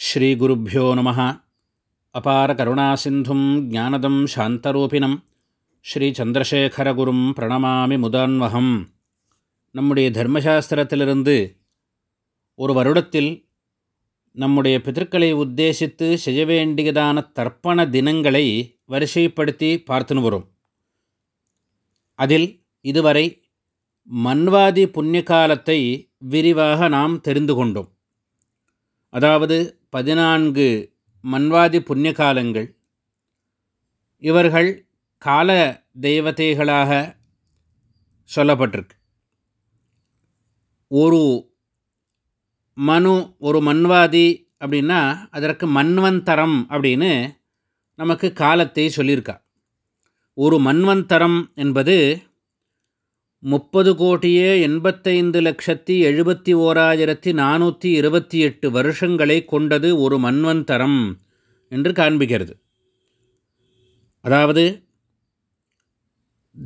ஸ்ரீகுருப்போ நம. அபார கருணாசிந்தும் ஜானதம் சாந்தரூபிணம். ஸ்ரீ சந்திரசேகரகுரும் பிரணமாமி முதான்வகம் நம்முடைய தர்மசாஸ்திரத்திலிருந்து ஒரு வருடத்தில் நம்முடைய பிதற்களை உத்தேசித்து செய்ய வேண்டியதான தர்ப்பண தினங்களை வரிசைப்படுத்தி பார்த்துன்னு வரும். அதில் இதுவரை மன்வாதி புண்ணிய காலத்தை விரிவாக நாம் தெரிந்து கொண்டோம். அதாவது பதினான்கு மன்வாதி புண்ணிய காலங்கள் இவர்கள் கால தெய்வதைகளாக சொல்லப்பட்டிருக்கு. ஒரு மனு ஒரு மன்வாதி அப்படின்னா அதற்கு மன்வந்தரம் அப்படின்னு நமக்கு காலத்தை சொல்லியிருக்கா. ஒரு மன்வந்தரம் என்பது முப்பது கோடியே எண்பத்தைந்து லட்சத்தி எழுபத்தி ஓராயிரத்தி நானூற்றி இருபத்தி எட்டு வருஷங்களை கொண்டது ஒரு மன்வந்தரம் என்று காண்பிக்கிறது. அதாவது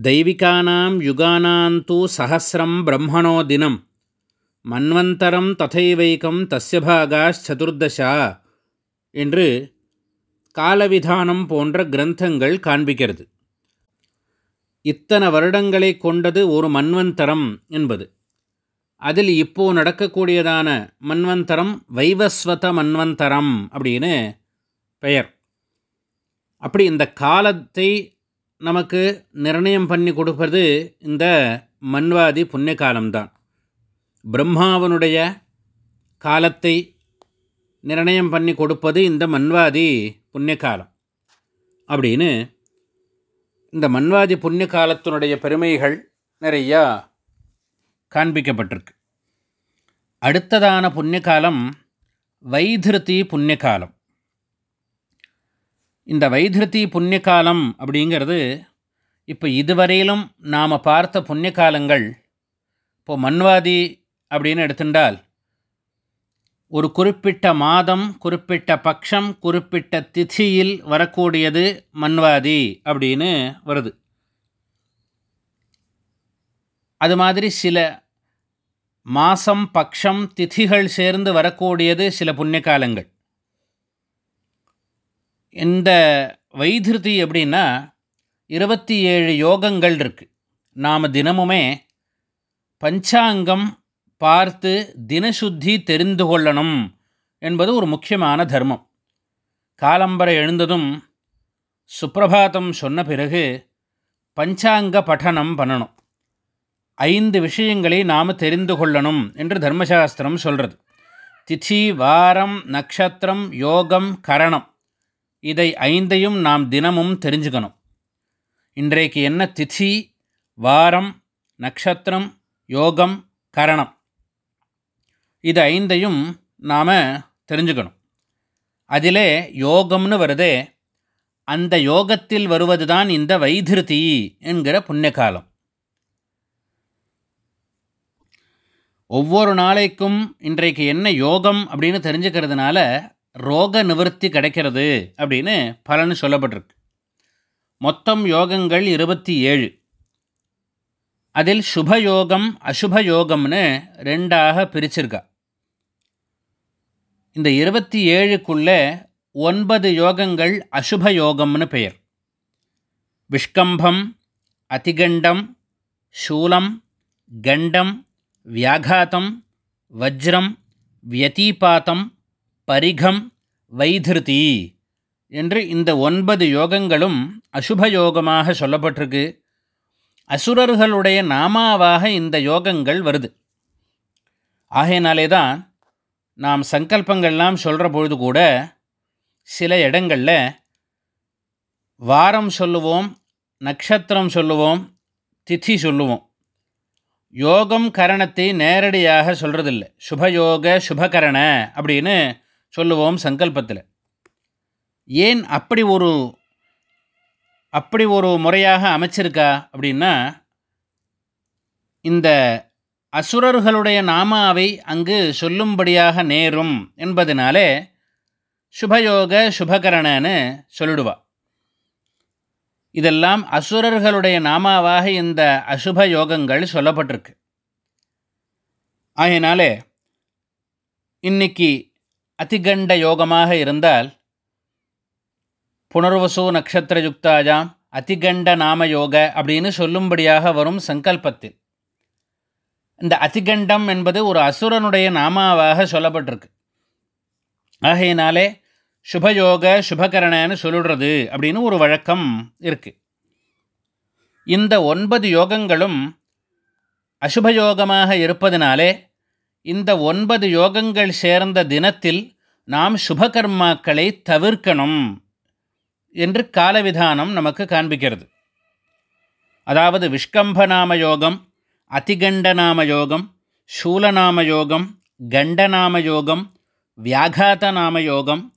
தெய்விகானாம் யுகானாந்தூ சஹசிரம் பிரம்மணோ தினம் மன்வந்தரம் ததைவைக்கம் தஸ்யபாகாஷ் சதுர்தசா என்று காலவிதானம் போன்ற கிரந்தங்கள் காண்பிக்கிறது. இத்தனை வருடங்களை கொண்டது ஒரு மன்வந்தரம் என்பது. அதில் இப்போ நடக்கக்கூடியதான மன்வந்தரம் வைவஸ்வத மன்வந்தரம் அப்படின்னு பெயர். அப்படி இந்த காலத்தை நமக்கு நிர்ணயம் பண்ணி கொடுப்பது இந்த மன்வாதி புண்ணிய காலம்தான் பிரம்மாவனுடைய காலத்தை நிர்ணயம் பண்ணி கொடுப்பது இந்த மன்வாதி புண்ணிய காலம் அப்படின்னு இந்த மன்வாதி புண்ணிய காலத்தினுடைய பெருமைகள் நிறையா காண்பிக்கப்பட்டிருக்கு. அடுத்ததான புண்ணிய காலம் வைதிருதி புண்ணிய காலம். இந்த வைதிருதி புண்ணிய காலம் அப்படிங்கிறது இப்போ இதுவரையிலும் நாம் பார்த்த புண்ணிய காலங்கள் இப்போது மன்வாதி அப்படின்னு எடுத்துட்டால் ஒரு குறிப்பிட்ட மாதம் குறிப்பிட்ட பட்சம் குறிப்பிட்ட திதியில் வரக்கூடியது மன்வாதி அப்படின்னு வருது. அது மாதிரி சில மாதம் பக்ஷம் திதிகள் சேர்ந்து வரக்கூடியது சில புண்ணிய காலங்கள் இந்த வைத்திருதி எப்படின்னா இருபத்தி ஏழு யோகங்கள் இருக்குது நாம் தினமுமே பஞ்சாங்கம் பார்த்து தினசுத்தி தெரிந்து கொள்ளணும் என்பது ஒரு முக்கியமான தர்மம். காலம்பரை எழுந்ததும் சுப்பிரபாதம் சொன்ன பிறகு பஞ்சாங்க பட்டனம் பண்ணணும். ஐந்து விஷயங்களை நாம் தெரிந்து கொள்ளணும் என்று தர்மசாஸ்திரம் சொல்கிறது திதி வாரம் நட்சத்திரம் யோகம் கரணம். இதை ஐந்தையும் நாம் தினமும் தெரிஞ்சுக்கணும். இன்றைக்கு என்ன திதி வாரம் நட்சத்திரம் யோகம் கரணம்? இது ஐந்தையும் நாம் தெரிஞ்சுக்கணும். அதிலே யோகம்னு வருதே அந்த யோகத்தில் வருவது தான் இந்த வைத்திருதி என்கிற புண்ணியகாலம். ஒவ்வொரு நாளைக்கும் இன்றைக்கு என்ன யோகம் அப்படின்னு தெரிஞ்சுக்கிறதுனால ரோக நிவர்த்தி கிடைக்கிறது அப்படின்னு பலன் சொல்லப்பட்டிருக்கு. மொத்தம் யோகங்கள் இருபத்தி ஏழு. அதில் சுபயோகம் அசுபயோகம்னு ரெண்டாக பிரிச்சிருக்கா. இந்த இருபத்தி ஏழுக்குள்ளே ஒன்பது யோகங்கள் அசுப யோகம்னு பெயர். விஷ்கம்பம் அதிகண்டம் சூலம் கண்டம் வியாகாத்தம் வஜ்ரம் வியதீபாத்தம் பரிகம் வைதிருதி என்று இந்த ஒன்பது யோகங்களும் அசுப யோகமாக சொல்லப்பட்டிருக்கு. அசுரர்களுடைய நாமாவாக இந்த யோகங்கள் வருது. ஆகையினாலே தான் நாம் சங்கல்பங்கள்லாம் சொல்கிற பொழுது கூட சில இடங்களில் வாரம் சொல்லுவோம் நட்சத்திரம் சொல்லுவோம் திதி சொல்லுவோம். யோகம் கரணத்தை நேரடியாக சொல்கிறதில்ல சுபயோக சுபகரண அப்படின்னு சொல்லுவோம் சங்கல்பத்தில். ஏன் அப்படி ஒரு அப்படி ஒரு முறையாக அமைச்சிருக்கா அப்படின்னா இந்த அசுரர்களுடைய நாமாவை அங்கு சொல்லும்படியாக நேரும் என்பதனாலே சுபயோக சுபகரணன்னு சொல்லிடுவா. இதெல்லாம் அசுரர்களுடைய நாமாவாக இந்த அசுப யோகங்கள் சொல்லப்பட்டிருக்கு. ஆகையினாலே இன்னைக்கு அதிகண்ட யோகமாக இருந்தால் புனர்வசு நட்சத்திரயுக்தாஜாம் அதிகண்ட நாம யோக அப்படின்னு சொல்லும்படியாக வரும் சங்கல்பத்தில். இந்த அதிகண்டம் என்பது ஒரு அசுரனுடைய நாமாவாக சொல்லப்பட்டிருக்கு. ஆகையினாலே சுபயோக சுபகரணன்னு சொல்லுறது அப்படின்னு ஒரு வழக்கம் இருக்குது இந்த ஒன்பது யோகங்களும் அசுபயோகமாக இருப்பதினாலே இந்த ஒன்பது யோகங்கள் சேர்ந்த தினத்தில் நாம் சுபகர்மாக்களை தவிர்க்கணும் என்று காலவிதானம் நமக்கு காண்பிக்கிறது. அதாவது விஷ்கம்பநாம யோகம் அதிகண்டநாம யோகம் சூலநாம யோகம் கண்டநாம யோகம் பரிகநாமயோகம்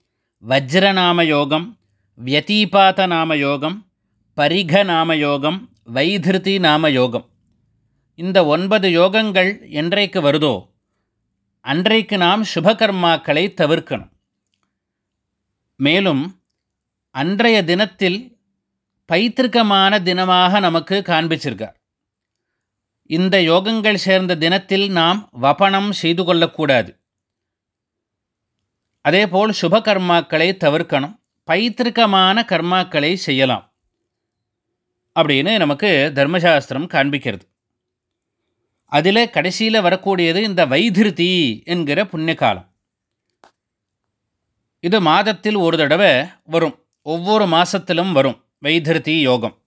நாம யோகம் யோகம் நாம யோகம் பரிக நாம யோகம் வைதிருதி நாம யோகம் இந்த ஒன்பது யோகங்கள் என்றைக்கு வருதோ அன்றைக்கு நாம் சுபகர்மாக்களை தவிர்க்கணும். மேலும் அன்றைய தினத்தில் பைத்திருக்கமான தினமாக நமக்கு காண்பிச்சிருக்கார். இந்த யோகங்கள் சேர்ந்த தினத்தில் நாம் வபனம் செய்து கொள்ளக்கூடாது. அதேபோல் சுப கர்மாக்களை தவிர்க்கணும். பைத்திருக்கமான கர்மாக்களை செய்யலாம். அப்படின்னு நமக்கு தர்மசாஸ்திரம் காண்பிக்கிறது. அதில் கடைசியில் வரக்கூடியது இந்த வைதிருதி என்கிற புண்ணியகாலம். இது மாதத்தில் ஒரு தடவை வரும். ஒவ்வொரு மாதத்திலும் வரும் வைதிருதி யோகம்.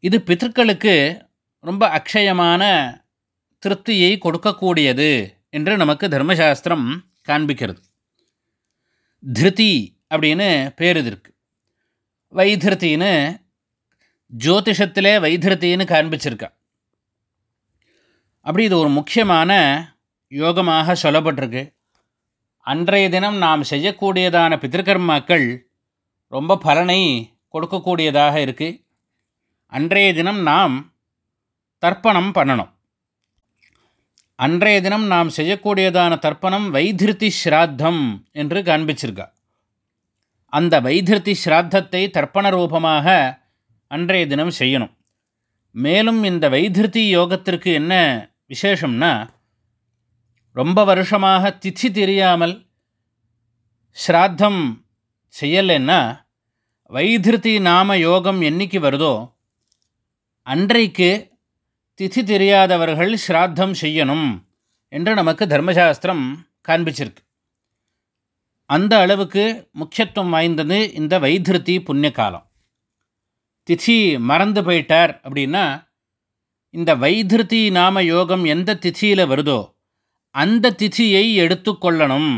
இது பித்திருக்களுக்கு ரொம்ப அக்ஷயமான திருப்தியை கொடுக்கக்கூடியது என்று நமக்கு தர்மசாஸ்திரம் காண்பிக்கிறது. திருதி அப்படின்னு பேர் இது இருக்கு வைதிருத்தின்னு ஜோதிஷத்திலே வைத்திருத்தின்னு காண்பிச்சிருக்கா. அப்படி இது ஒரு முக்கியமான யோகமாக சொல்லப்பட்டிருக்கு. அன்றைய தினம் நாம் செய்யக்கூடியதான பித்திருக்கர்மாக்கள் ரொம்ப பலனை கொடுக்கக்கூடியதாக இருக்குது அன்றைய தினம் நாம் தர்ப்பணம் பண்ணணும். அன்றைய தினம் நாம் செய்யக்கூடியதான தர்ப்பணம் வைத்திருத்தி ஸ்ராத்தம் என்று காண்பிச்சிருக்கா அந்த வைத்திருத்தி ஸ்ராத்தத்தை தர்ப்பண ரூபமாக அன்றைய தினம் செய்யணும். மேலும் இந்த வைத்திருத்தி யோகத்திற்கு என்ன விசேஷம்னா ரொம்ப வருஷமாக திதி தெரியாமல் ஸ்ராத்தம் செய்யலைன்னா வைத்திருத்தி நாம யோகம் என்னைக்கு வருதோ அன்றைக்கு திதி தெரியாதவர்கள் ஸ்ராத்தம் செய்யணும் என்று நமக்கு தர்மசாஸ்திரம் காண்பிச்சிருக்கு. அந்த அளவுக்கு முக்கியத்துவம் வாய்ந்தது இந்த வைத்திருத்தி புண்ணிய காலம் திதி மறந்து போயிட்டார் அப்படின்னா இந்த வைத்திருத்தி நாம யோகம் எந்த திதியில் வருதோ அந்த திதியை எடுத்துக்கொள்ளணும்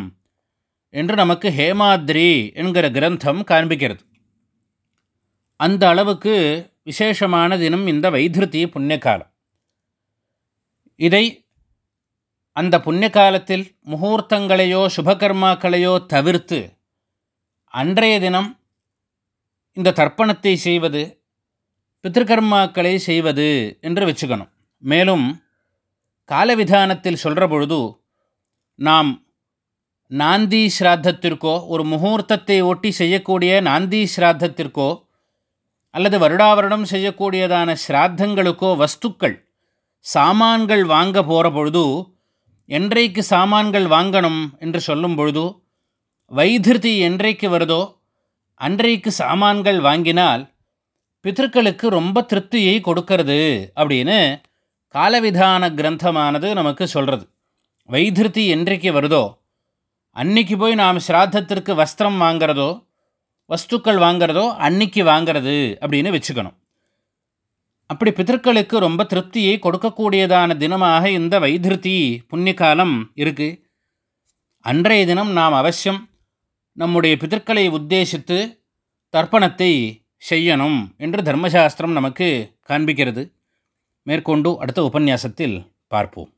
என்று நமக்கு ஹேமாத்ரி என்கிற கிரந்தம் காண்பிக்கிறது. அந்த அளவுக்கு விசேஷமான தினம் இந்த வைத்திருத்தி புண்ணியகாலம். இதை அந்த புண்ணிய காலத்தில் முகூர்த்தங்களையோ சுபகர்மாக்களையோ தவிர்த்து அன்றைய தினம் இந்த தர்ப்பணத்தை செய்வது பித்திருக்கர்மாக்களை செய்வது என்று வச்சுக்கணும். மேலும் காலவிதானத்தில் சொல்கிற பொழுது நாம் நாந்தி ஸ்ராத்தத்திற்கோ ஒரு முகூர்த்தத்தை ஒட்டி செய்யக்கூடிய நாந்தி ஸ்ராத்தத்திற்கோ அல்லது வருடாவருடம் செய்யக்கூடியதான ஸ்ராத்தங்களுக்கோ வஸ்துக்கள் சாமான்கள் வாங்க போகிற பொழுது என்றைக்கு சாமான்கள் வாங்கணும் என்று சொல்லும் பொழுது வைத்திருத்தி என்றைக்கு வருதோ அன்றைக்கு சாமான்கள் வாங்கினால் பித்தர்களுக்கு ரொம்ப திருப்தியை கொடுக்கறது அப்படின்னு காலவிதான கிரந்தமானது நமக்கு சொல்கிறது வைத்திருத்தி என்றைக்கு வருதோ அன்னைக்கு போய் நாம் ஸ்ராத்தத்திற்கு வஸ்திரம் வாங்கிறதோ வஸ்துக்கள் வாங்கிறதோ அன்னைக்கு வாங்கிறது அப்படின்னு வச்சுக்கணும். அப்படி பித்தர்களுக்கு ரொம்ப திருப்தியை கொடுக்கக்கூடியதான தினமாக இந்த வைத்திருத்தி புண்ணியகாலம் இருக்குது அன்றைய தினம் நாம் அவசியம் நம்முடைய பித்தர்களை உத்தேசித்து தர்ப்பணத்தை செய்யணும் என்று தர்மசாஸ்திரம் நமக்கு காண்பிக்கிறது. மேற்கொண்டு அடுத்த உபன்யாசத்தில் பார்ப்போம்.